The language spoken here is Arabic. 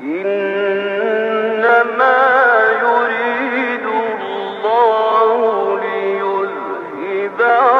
إنما يريد الله ليذهب